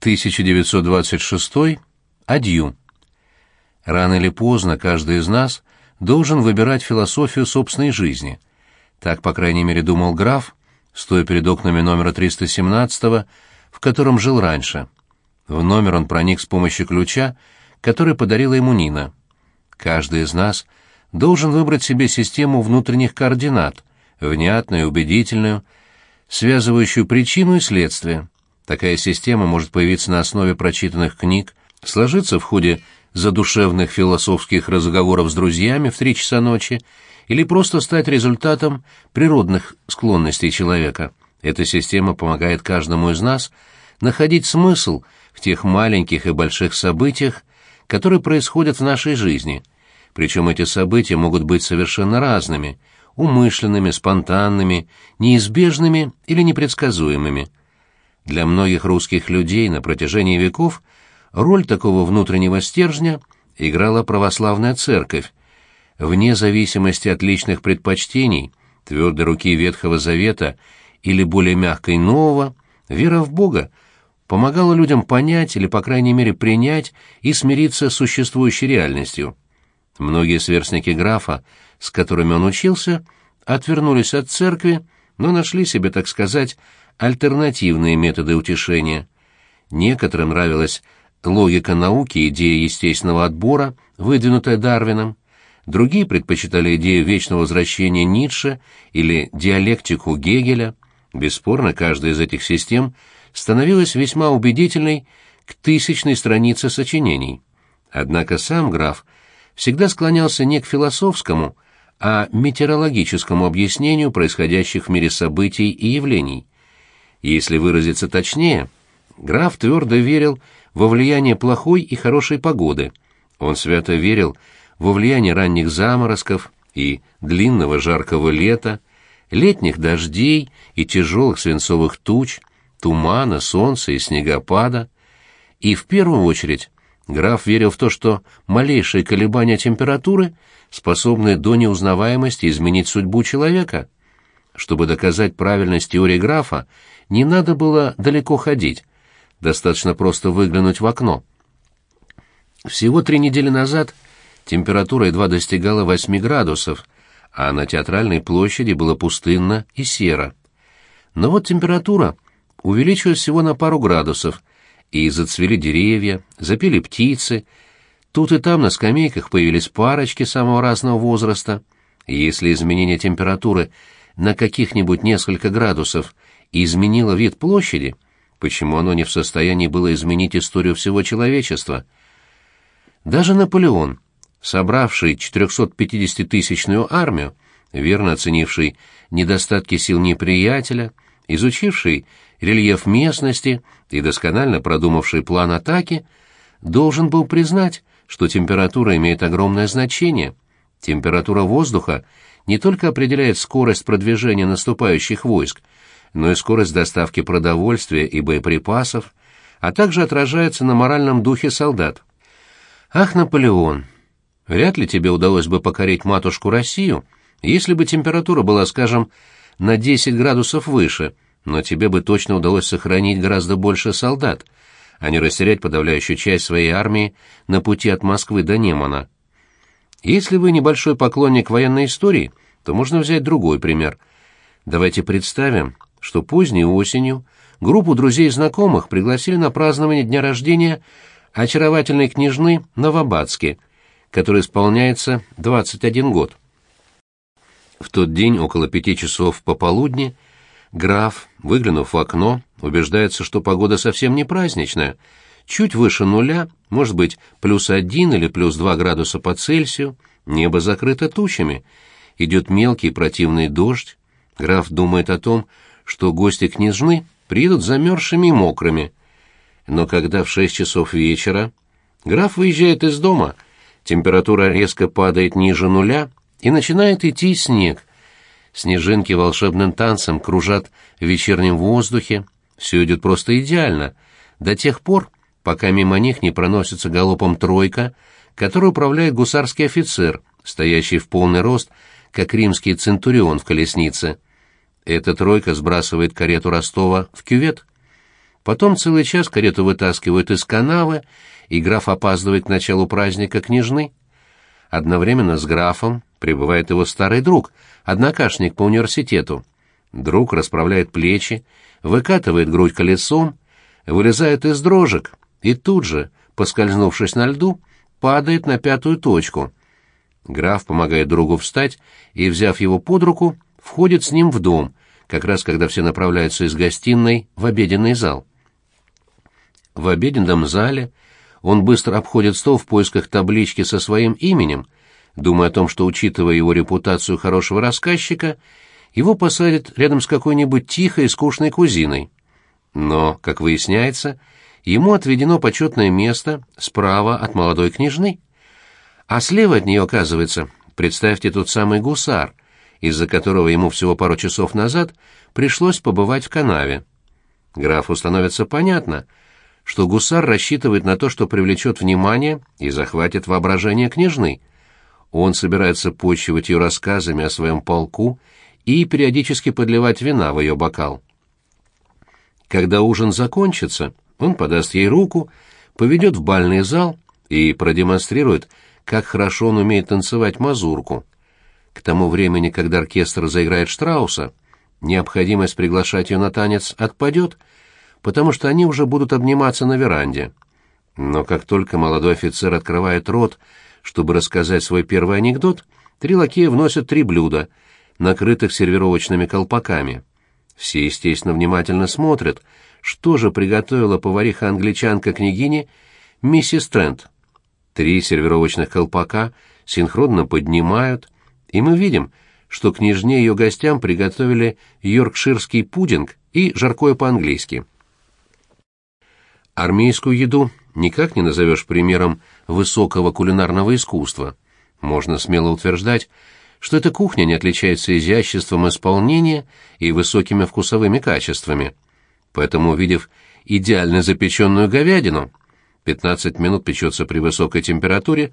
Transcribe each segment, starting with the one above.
1926. Адью. Рано или поздно каждый из нас должен выбирать философию собственной жизни. Так, по крайней мере, думал граф, стоя перед окнами номера 317, в котором жил раньше. В номер он проник с помощью ключа, который подарила ему Нина. Каждый из нас должен выбрать себе систему внутренних координат, внятную и убедительную, связывающую причину и следствие. Такая система может появиться на основе прочитанных книг, сложиться в ходе задушевных философских разговоров с друзьями в три часа ночи или просто стать результатом природных склонностей человека. Эта система помогает каждому из нас находить смысл в тех маленьких и больших событиях, которые происходят в нашей жизни. Причем эти события могут быть совершенно разными, умышленными, спонтанными, неизбежными или непредсказуемыми. Для многих русских людей на протяжении веков роль такого внутреннего стержня играла православная церковь. Вне зависимости от личных предпочтений, твердой руки Ветхого Завета или более мягкой Нового, вера в Бога помогала людям понять или, по крайней мере, принять и смириться с существующей реальностью. Многие сверстники графа, с которыми он учился, отвернулись от церкви, но нашли себе, так сказать, альтернативные методы утешения. Некоторым нравилась логика науки, идея естественного отбора, выдвинутая Дарвином. Другие предпочитали идею вечного возвращения Ницше или диалектику Гегеля. Бесспорно, каждая из этих систем – становилась весьма убедительной к тысячной странице сочинений. Однако сам граф всегда склонялся не к философскому, а метеорологическому объяснению происходящих в мире событий и явлений. Если выразиться точнее, граф твердо верил во влияние плохой и хорошей погоды. Он свято верил во влияние ранних заморозков и длинного жаркого лета, летних дождей и тяжелых свинцовых туч, тумана, солнца и снегопада, и в первую очередь граф верил в то, что малейшие колебания температуры способны до неузнаваемости изменить судьбу человека. Чтобы доказать правильность теории графа, не надо было далеко ходить, достаточно просто выглянуть в окно. Всего три недели назад температура едва достигала 8 градусов, а на театральной площади было пустынно и серо. Но вот температура увеличилось всего на пару градусов, и зацвели деревья, запели птицы. Тут и там на скамейках появились парочки самого разного возраста. если изменение температуры на каких-нибудь несколько градусов изменило вид площади, почему оно не в состоянии было изменить историю всего человечества? Даже Наполеон, собравший 450-тысячную армию, верно оценивший недостатки сил неприятеля, изучивший рельеф местности и досконально продумавший план атаки, должен был признать, что температура имеет огромное значение. Температура воздуха не только определяет скорость продвижения наступающих войск, но и скорость доставки продовольствия и боеприпасов, а также отражается на моральном духе солдат. Ах, Наполеон, вряд ли тебе удалось бы покорить матушку Россию, если бы температура была, скажем, на 10 градусов выше – но тебе бы точно удалось сохранить гораздо больше солдат, а не растерять подавляющую часть своей армии на пути от Москвы до Немана. Если вы небольшой поклонник военной истории, то можно взять другой пример. Давайте представим, что поздней осенью группу друзей и знакомых пригласили на празднование дня рождения очаровательной княжны Новобадски, которой исполняется 21 год. В тот день около пяти часов пополудни Граф, выглянув в окно, убеждается, что погода совсем не праздничная. Чуть выше нуля, может быть, плюс один или плюс два градуса по Цельсию, небо закрыто тучами. Идет мелкий противный дождь. Граф думает о том, что гости княжны приедут замерзшими и мокрыми. Но когда в шесть часов вечера граф выезжает из дома, температура резко падает ниже нуля, и начинает идти снег, Снежинки волшебным танцем кружат в вечернем воздухе. Все идет просто идеально, до тех пор, пока мимо них не проносится галопом тройка, которой управляет гусарский офицер, стоящий в полный рост, как римский центурион в колеснице. Эта тройка сбрасывает карету Ростова в кювет. Потом целый час карету вытаскивают из канавы, и граф опаздывает к началу праздника княжны. Одновременно с графом прибывает его старый друг, однокашник по университету. Друг расправляет плечи, выкатывает грудь колесом, вылезает из дрожек и тут же, поскользнувшись на льду, падает на пятую точку. Граф помогает другу встать и, взяв его под руку, входит с ним в дом, как раз когда все направляются из гостиной в обеденный зал. В обеденном зале он быстро обходит стол в поисках таблички со своим именем, думая о том, что, учитывая его репутацию хорошего рассказчика, его посадят рядом с какой-нибудь тихой и скучной кузиной. Но, как выясняется, ему отведено почетное место справа от молодой княжны. А слева от нее, оказывается, представьте тот самый гусар, из-за которого ему всего пару часов назад пришлось побывать в канаве. Графу становится понятно, что гусар рассчитывает на то, что привлечет внимание и захватит воображение княжны. Он собирается почивать ее рассказами о своем полку и периодически подливать вина в ее бокал. Когда ужин закончится, он подаст ей руку, поведет в бальный зал и продемонстрирует, как хорошо он умеет танцевать мазурку. К тому времени, когда оркестр заиграет Штрауса, необходимость приглашать ее на танец отпадет, потому что они уже будут обниматься на веранде. Но как только молодой офицер открывает рот, чтобы рассказать свой первый анекдот, три лакея вносят три блюда — накрытых сервировочными колпаками. Все, естественно, внимательно смотрят, что же приготовила повариха-англичанка княгини миссис Трент. Три сервировочных колпака синхронно поднимают, и мы видим, что княжне ее гостям приготовили йоркширский пудинг и жаркое по-английски. Армейскую еду никак не назовешь примером высокого кулинарного искусства. Можно смело утверждать, что эта кухня не отличается изяществом исполнения и высокими вкусовыми качествами. Поэтому, увидев идеально запеченную говядину, 15 минут печется при высокой температуре,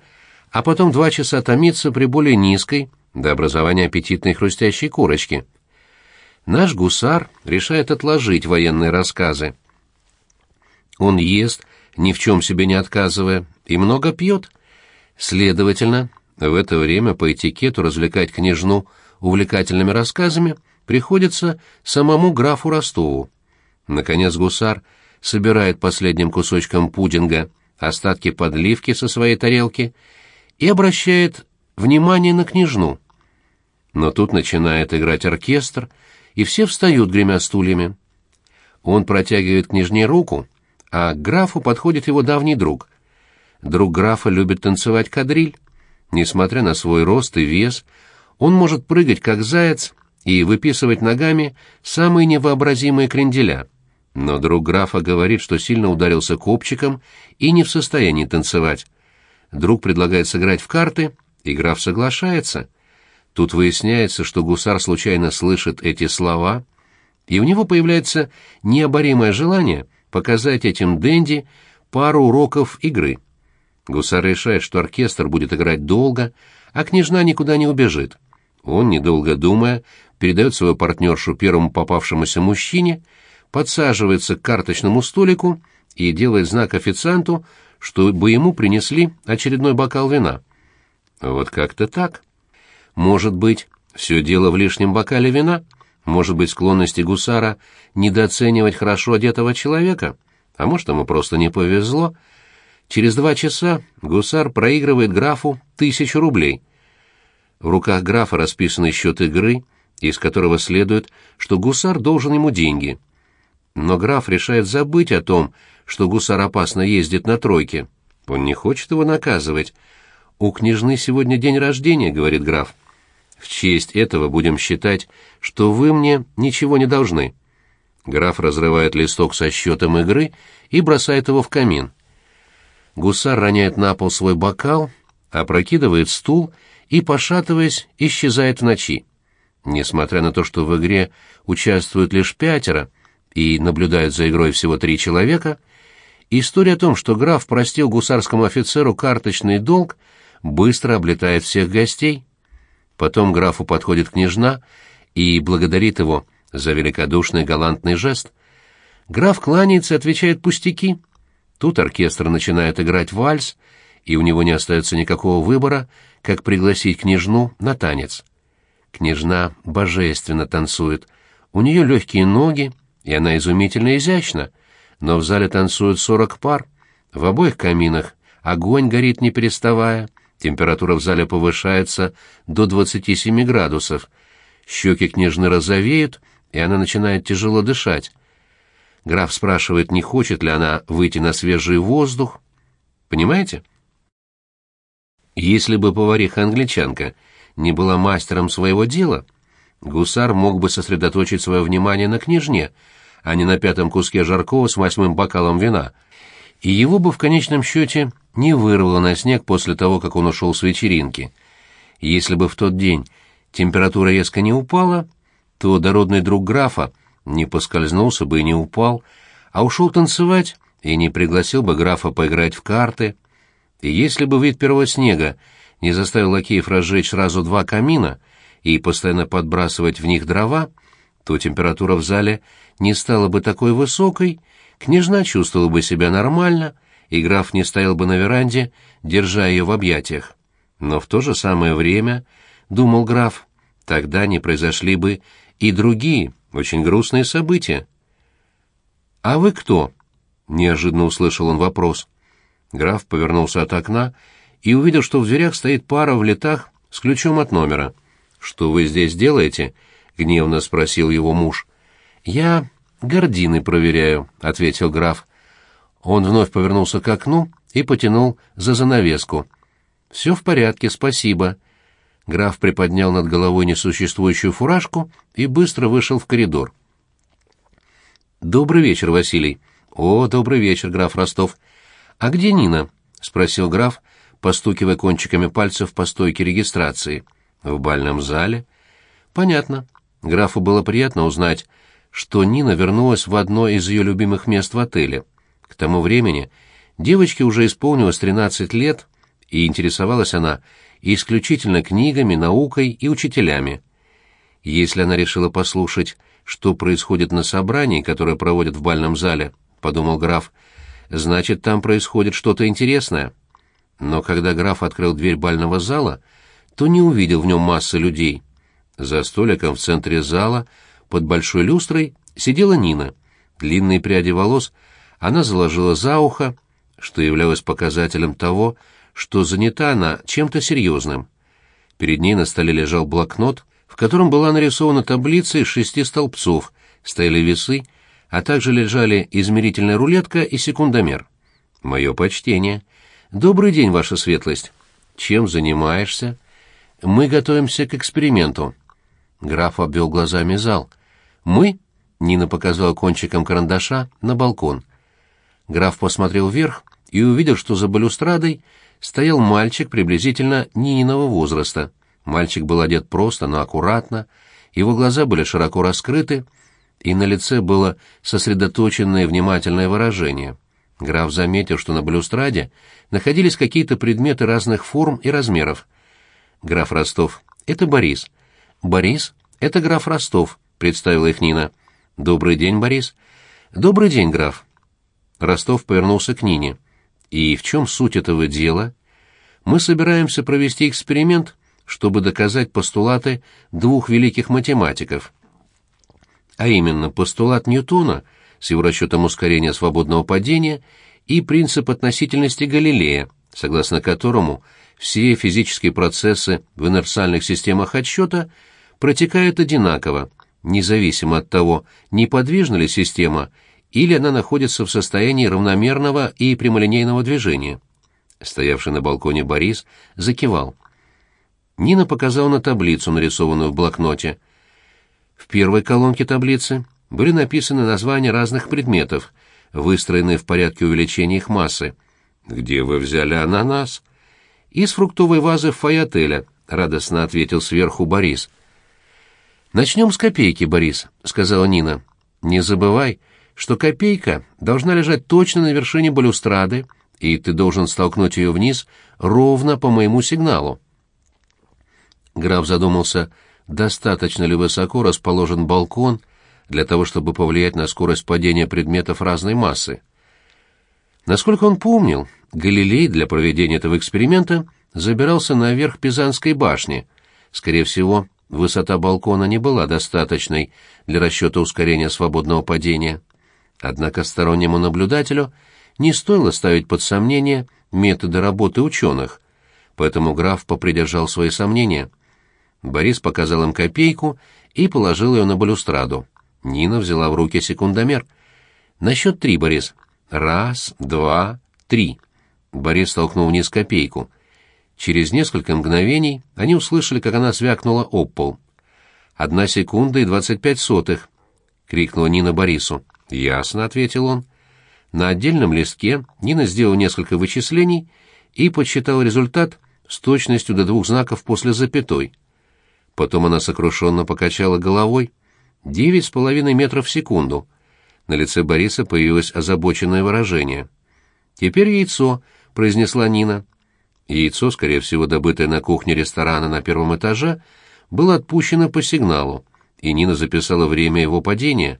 а потом 2 часа томится при более низкой до образования аппетитной хрустящей курочки. Наш гусар решает отложить военные рассказы. Он ест, ни в чем себе не отказывая, и много пьет. Следовательно, в это время по этикету развлекать княжну увлекательными рассказами приходится самому графу Ростову. Наконец гусар собирает последним кусочком пудинга остатки подливки со своей тарелки и обращает внимание на княжну. Но тут начинает играть оркестр, и все встают, гремя стульями. Он протягивает княжне руку, а к графу подходит его давний друг. Друг графа любит танцевать кадриль. Несмотря на свой рост и вес, он может прыгать как заяц и выписывать ногами самые невообразимые кренделя. Но друг графа говорит, что сильно ударился копчиком и не в состоянии танцевать. Друг предлагает сыграть в карты, и граф соглашается. Тут выясняется, что гусар случайно слышит эти слова, и у него появляется необоримое желание показать этим денди пару уроков игры. Гусар решает, что оркестр будет играть долго, а княжна никуда не убежит. Он, недолго думая, передает свою партнершу первому попавшемуся мужчине, подсаживается к карточному столику и делает знак официанту, чтобы ему принесли очередной бокал вина. Вот как-то так. Может быть, все дело в лишнем бокале вина? Может быть, склонности гусара недооценивать хорошо одетого человека? А может, ему просто не повезло, Через два часа гусар проигрывает графу тысячу рублей. В руках графа расписанный счет игры, из которого следует, что гусар должен ему деньги. Но граф решает забыть о том, что гусар опасно ездит на тройке. Он не хочет его наказывать. «У княжны сегодня день рождения», — говорит граф. «В честь этого будем считать, что вы мне ничего не должны». Граф разрывает листок со счетом игры и бросает его в камин. Гусар роняет на пол свой бокал, опрокидывает стул и, пошатываясь, исчезает в ночи. Несмотря на то, что в игре участвуют лишь пятеро и наблюдают за игрой всего три человека, история о том, что граф простил гусарскому офицеру карточный долг, быстро облетает всех гостей. Потом графу подходит княжна и благодарит его за великодушный галантный жест. Граф кланяется и отвечает пустяки. Тут оркестр начинает играть вальс, и у него не остается никакого выбора, как пригласить княжну на танец. Княжна божественно танцует. У нее легкие ноги, и она изумительно изящна. Но в зале танцуют сорок пар. В обоих каминах огонь горит не переставая. Температура в зале повышается до 27 градусов. Щеки княжны розовеют, и она начинает тяжело дышать. Граф спрашивает, не хочет ли она выйти на свежий воздух. Понимаете? Если бы повариха-англичанка не была мастером своего дела, гусар мог бы сосредоточить свое внимание на княжне, а не на пятом куске жаркого с восьмым бокалом вина, и его бы в конечном счете не вырвало на снег после того, как он ушел с вечеринки. Если бы в тот день температура резко не упала, то дородный друг графа не поскользнулся бы и не упал, а ушел танцевать и не пригласил бы графа поиграть в карты. И если бы вид первого снега не заставил лакеев разжечь сразу два камина и постоянно подбрасывать в них дрова, то температура в зале не стала бы такой высокой, княжна чувствовала бы себя нормально, и граф не стоял бы на веранде, держа ее в объятиях. Но в то же самое время, — думал граф, — тогда не произошли бы и другие, очень грустные события. «А вы кто?» — неожиданно услышал он вопрос. Граф повернулся от окна и увидел, что в дверях стоит пара в летах с ключом от номера. «Что вы здесь делаете?» — гневно спросил его муж. «Я гордины проверяю», — ответил граф. Он вновь повернулся к окну и потянул за занавеску. «Все в порядке, спасибо». Граф приподнял над головой несуществующую фуражку и быстро вышел в коридор. «Добрый вечер, Василий». «О, добрый вечер, граф Ростов». «А где Нина?» — спросил граф, постукивая кончиками пальцев по стойке регистрации. «В бальном зале?» «Понятно. Графу было приятно узнать, что Нина вернулась в одно из ее любимых мест в отеле. К тому времени девочке уже исполнилось 13 лет, и интересовалась она исключительно книгами, наукой и учителями. Если она решила послушать, что происходит на собрании, которое проводят в бальном зале, подумал граф, значит, там происходит что-то интересное. Но когда граф открыл дверь бального зала, то не увидел в нем массы людей. За столиком в центре зала, под большой люстрой, сидела Нина. Длинные пряди волос она заложила за ухо, что являлось показателем того, что занята она чем-то серьезным. Перед ней на столе лежал блокнот, в котором была нарисована таблица из шести столбцов, стояли весы, а также лежали измерительная рулетка и секундомер. «Мое почтение. Добрый день, ваша светлость. Чем занимаешься?» «Мы готовимся к эксперименту». Граф обвел глазами зал. «Мы?» — Нина показала кончиком карандаша на балкон. Граф посмотрел вверх и увидел, что за балюстрадой стоял мальчик приблизительно Нининого возраста. Мальчик был одет просто, но аккуратно, его глаза были широко раскрыты, и на лице было сосредоточенное внимательное выражение. Граф заметил, что на балюстраде находились какие-то предметы разных форм и размеров. «Граф Ростов, это Борис». «Борис, это граф Ростов», — представила их Нина. «Добрый день, Борис». «Добрый день, граф». Ростов повернулся к Нине. И в чем суть этого дела? Мы собираемся провести эксперимент, чтобы доказать постулаты двух великих математиков. А именно постулат Ньютона с его расчетом ускорения свободного падения и принцип относительности Галилея, согласно которому все физические процессы в инерциальных системах отсчета протекают одинаково, независимо от того, неподвижна ли система или она находится в состоянии равномерного и прямолинейного движения. Стоявший на балконе Борис закивал. Нина показала на таблицу, нарисованную в блокноте. В первой колонке таблицы были написаны названия разных предметов, выстроенные в порядке увеличения их массы. «Где вы взяли ананас?» «Из фруктовой вазы отеля», — радостно ответил сверху Борис. «Начнем с копейки, Борис», — сказала Нина. «Не забывай, что копейка должна лежать точно на вершине балюстрады, и ты должен столкнуть ее вниз ровно по моему сигналу. Граф задумался, достаточно ли высоко расположен балкон, для того, чтобы повлиять на скорость падения предметов разной массы. Насколько он помнил, Галилей для проведения этого эксперимента забирался наверх Пизанской башни. Скорее всего, высота балкона не была достаточной для расчета ускорения свободного падения. Однако стороннему наблюдателю не стоило ставить под сомнение методы работы ученых, поэтому граф попридержал свои сомнения. Борис показал им копейку и положил ее на балюстраду. Нина взяла в руки секундомер. «На счет три, Борис. Раз, два, три». Борис толкнул вниз копейку. Через несколько мгновений они услышали, как она звякнула об пол. «Одна секунда и двадцать пять сотых», — крикнула Нина Борису. «Ясно», — ответил он. На отдельном листке Нина сделала несколько вычислений и подсчитала результат с точностью до двух знаков после запятой. Потом она сокрушенно покачала головой. Девять с половиной метров в секунду. На лице Бориса появилось озабоченное выражение. «Теперь яйцо», — произнесла Нина. Яйцо, скорее всего, добытое на кухне ресторана на первом этаже, было отпущено по сигналу, и Нина записала время его падения.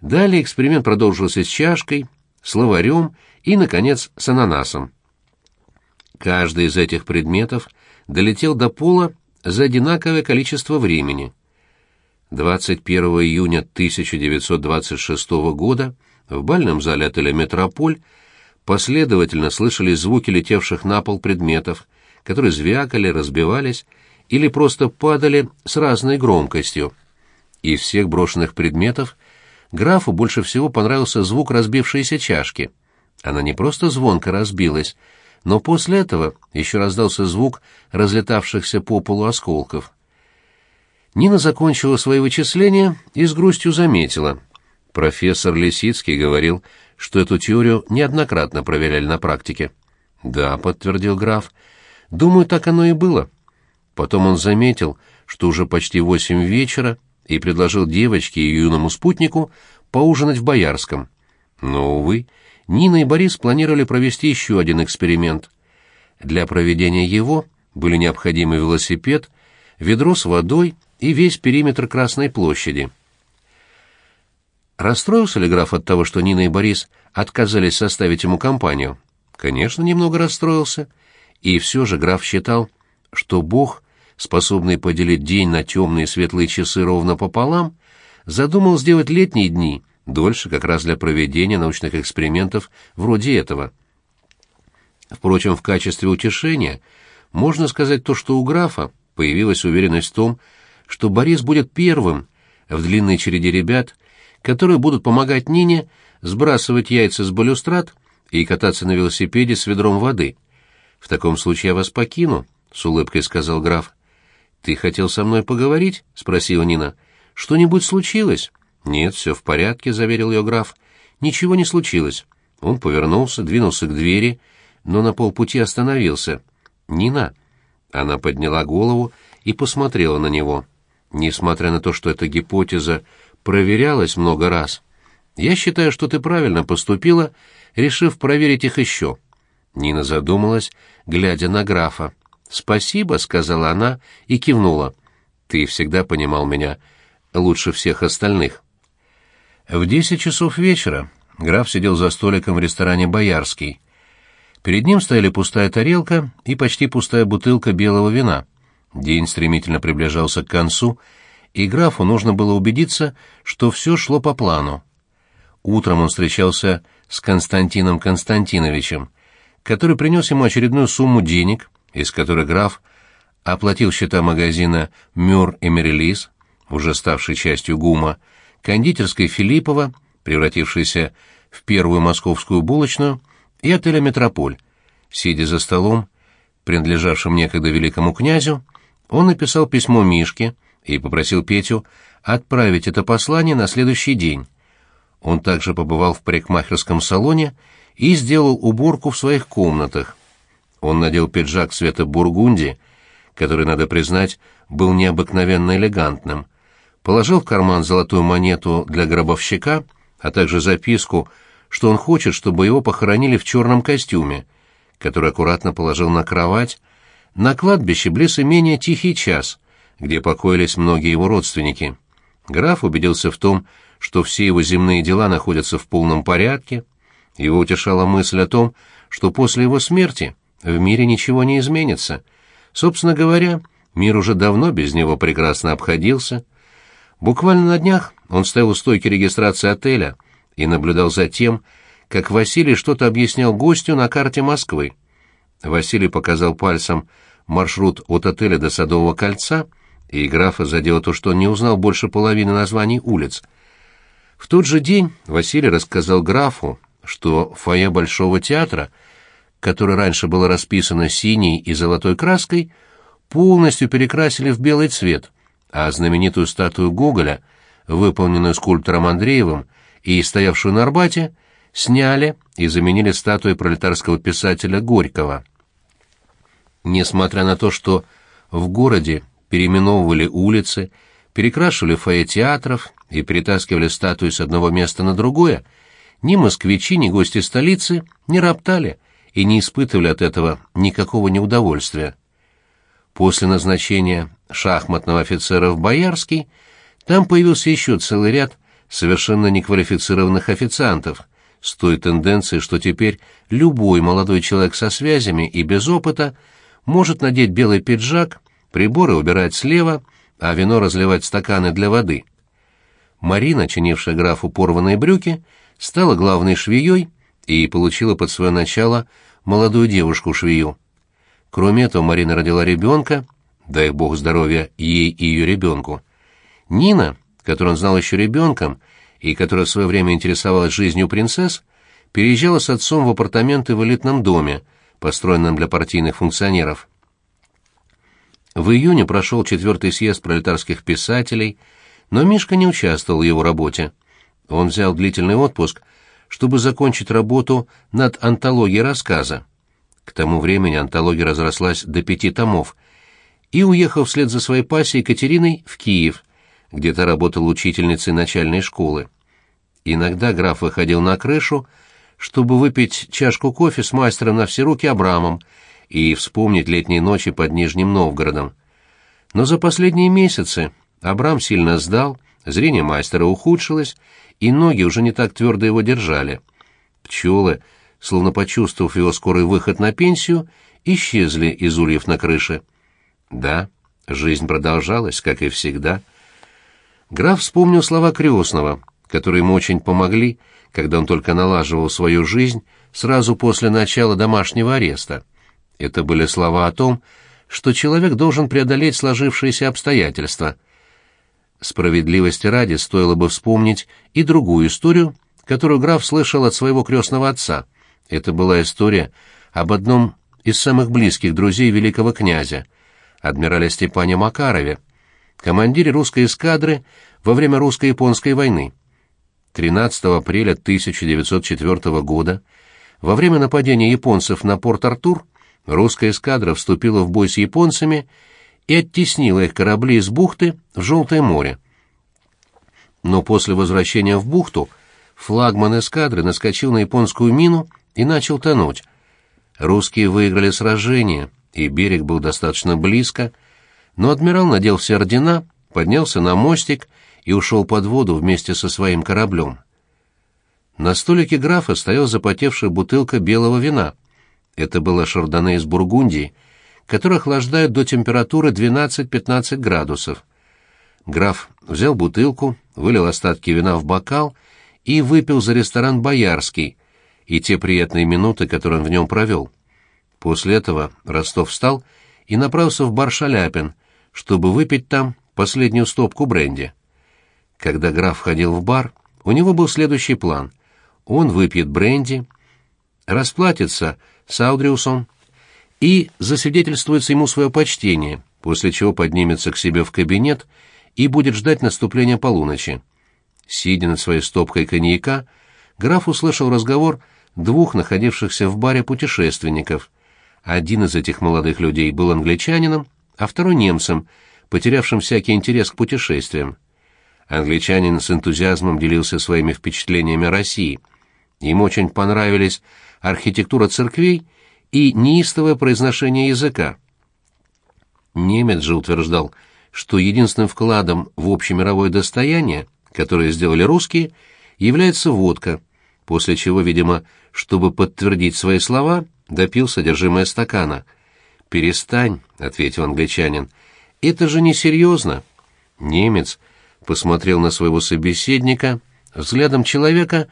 Далее эксперимент продолжился с чашкой, словарем и, наконец, с ананасом. Каждый из этих предметов долетел до пола за одинаковое количество времени. 21 июня 1926 года в бальном зале отеля «Метрополь» последовательно слышались звуки летевших на пол предметов, которые звякали, разбивались или просто падали с разной громкостью. Из всех брошенных предметов графу больше всего понравился звук разбившейся чашки. Она не просто звонко разбилась, но после этого еще раздался звук разлетавшихся по полу осколков. Нина закончила свои вычисления и с грустью заметила. Профессор Лисицкий говорил, что эту теорию неоднократно проверяли на практике. «Да», — подтвердил граф, — «думаю, так оно и было». Потом он заметил, что уже почти восемь вечера, и предложил девочке и юному спутнику поужинать в Боярском. Но, увы, Нина и Борис планировали провести еще один эксперимент. Для проведения его были необходимы велосипед, ведро с водой и весь периметр Красной площади. Расстроился ли граф от того, что Нина и Борис отказались составить ему компанию? Конечно, немного расстроился. И все же граф считал, что Бог, способный поделить день на темные и светлые часы ровно пополам, задумал сделать летние дни дольше как раз для проведения научных экспериментов вроде этого. Впрочем, в качестве утешения можно сказать то, что у графа появилась уверенность в том, что Борис будет первым в длинной череде ребят, которые будут помогать Нине сбрасывать яйца с балюстрат и кататься на велосипеде с ведром воды. «В таком случае я вас покину», — с улыбкой сказал граф. «Ты хотел со мной поговорить?» — спросила Нина. «Что-нибудь случилось?» «Нет, все в порядке», — заверил ее граф. «Ничего не случилось». Он повернулся, двинулся к двери, но на полпути остановился. «Нина!» Она подняла голову и посмотрела на него. Несмотря на то, что эта гипотеза проверялась много раз, я считаю, что ты правильно поступила, решив проверить их еще. Нина задумалась, глядя на графа. «Спасибо», — сказала она и кивнула. «Ты всегда понимал меня лучше всех остальных». В десять часов вечера граф сидел за столиком в ресторане «Боярский». Перед ним стояли пустая тарелка и почти пустая бутылка белого вина. День стремительно приближался к концу, и графу нужно было убедиться, что все шло по плану. Утром он встречался с Константином Константиновичем, который принес ему очередную сумму денег, из которой граф оплатил счета магазина «Мюр и Мерилис», уже ставший частью ГУМа, кондитерской Филиппова, превратившейся в первую московскую булочную, и отеля «Метрополь». Сидя за столом, принадлежавшим некогда великому князю, он написал письмо Мишке и попросил Петю отправить это послание на следующий день. Он также побывал в парикмахерском салоне и сделал уборку в своих комнатах. Он надел пиджак цвета бургунди, который, надо признать, был необыкновенно элегантным, положил в карман золотую монету для гробовщика, а также записку, что он хочет, чтобы его похоронили в черном костюме, который аккуратно положил на кровать, на кладбище близ имения Тихий час, где покоились многие его родственники. Граф убедился в том, что все его земные дела находятся в полном порядке. Его утешала мысль о том, что после его смерти в мире ничего не изменится. Собственно говоря, мир уже давно без него прекрасно обходился. Буквально на днях он стоял у стойки регистрации отеля и наблюдал за тем, как Василий что-то объяснял гостю на карте Москвы. Василий показал пальцем маршрут от отеля до Садового кольца, и графа задело то, что он не узнал больше половины названий улиц. В тот же день Василий рассказал графу, что фойе Большого театра, которое раньше было расписано синей и золотой краской, полностью перекрасили в белый цвет, а знаменитую статую Гоголя, выполненную скульптором Андреевым и стоявшую на Арбате, сняли и заменили статуей пролетарского писателя Горького. Несмотря на то, что в городе переименовывали улицы, перекрашивали фойе театров и перетаскивали статуи с одного места на другое, ни москвичи, ни гости столицы не роптали и не испытывали от этого никакого неудовольствия. После назначения шахматного офицера в Боярский там появился еще целый ряд совершенно неквалифицированных официантов, с той тенденцией, что теперь любой молодой человек со связями и без опыта может надеть белый пиджак, приборы убирать слева, а вино разливать в стаканы для воды. Марина, чинившая графу порванные брюки, стала главной швеей и получила под свое начало молодую девушку-швею. Кроме этого, Марина родила ребенка, дай бог здоровья ей и ее ребенку. Нина, которую он знал еще ребенком и которая в свое время интересовалась жизнью принцесс, переезжала с отцом в апартаменты в элитном доме, построенном для партийных функционеров. В июне прошел четвертый съезд пролетарских писателей, но Мишка не участвовал в его работе. Он взял длительный отпуск, чтобы закончить работу над антологией рассказа. К тому времени антология разрослась до пяти томов, и уехал вслед за своей пассией Екатериной в Киев, где та работала учительницей начальной школы. Иногда граф выходил на крышу, чтобы выпить чашку кофе с мастером на все руки Абрамом и вспомнить летние ночи под Нижним Новгородом. Но за последние месяцы Абрам сильно сдал, зрение мастера ухудшилось, и ноги уже не так твердо его держали. Пчелы, словно почувствовав его скорый выход на пенсию, исчезли из ульев на крыше. Да, жизнь продолжалась, как и всегда. Граф вспомнил слова крестного, которые ему очень помогли, когда он только налаживал свою жизнь сразу после начала домашнего ареста. Это были слова о том, что человек должен преодолеть сложившиеся обстоятельства. Справедливости ради стоило бы вспомнить и другую историю, которую граф слышал от своего крестного отца. Это была история об одном из самых близких друзей великого князя, адмирале Степане Макарове, командире русской эскадры во время русско-японской войны. 13 апреля 1904 года, во время нападения японцев на Порт-Артур, русская эскадра вступила в бой с японцами и оттеснила их корабли из бухты в Желтое море. Но после возвращения в бухту флагман эскадры наскочил на японскую мину и начал тонуть. Русские выиграли сражение, и берег был достаточно близко, но адмирал надел все ордена, поднялся на мостик и ушел под воду вместе со своим кораблем. На столике графа стояла запотевшая бутылка белого вина — это было шардоне из Бургундии, которое охлаждают до температуры 12-15 градусов. Граф взял бутылку, вылил остатки вина в бокал и выпил за ресторан «Боярский» и те приятные минуты, которые он в нем провел. После этого Ростов встал и направился в бар «Шаляпин», чтобы выпить там последнюю стопку бренди. Когда граф входил в бар, у него был следующий план. Он выпьет бренди, расплатится с Аудриусом и засвидетельствуется ему свое почтение, после чего поднимется к себе в кабинет и будет ждать наступления полуночи. Сидя над своей стопкой коньяка, граф услышал разговор двух находившихся в баре путешественников. Один из этих молодых людей был англичанином, а второй немцем, потерявшим всякий интерес к путешествиям. Англичанин с энтузиазмом делился своими впечатлениями о России. Ему очень понравились архитектура церквей и неистовое произношение языка. Немец же утверждал, что единственным вкладом в общемировое достояние, которое сделали русские, является водка, после чего, видимо, чтобы подтвердить свои слова, допил содержимое стакана. «Перестань», — ответил англичанин, — «это же несерьезно». Немец посмотрел на своего собеседника взглядом человека,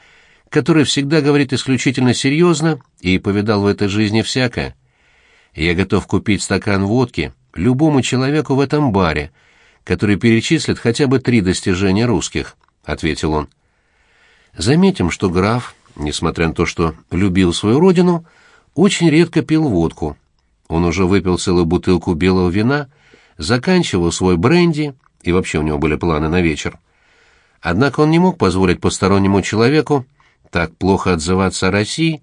который всегда говорит исключительно серьезно и повидал в этой жизни всякое. «Я готов купить стакан водки любому человеку в этом баре, который перечислит хотя бы три достижения русских», — ответил он. Заметим, что граф, несмотря на то, что любил свою родину, очень редко пил водку. Он уже выпил целую бутылку белого вина, заканчивал свой бренди, и вообще у него были планы на вечер. Однако он не мог позволить постороннему человеку так плохо отзываться о России,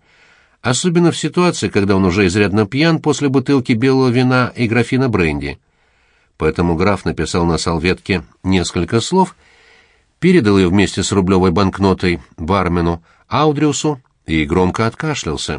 особенно в ситуации, когда он уже изрядно пьян после бутылки белого вина и графина бренди. Поэтому граф написал на салфетке несколько слов, передал ее вместе с рублевой банкнотой бармену Аудриусу и громко откашлялся.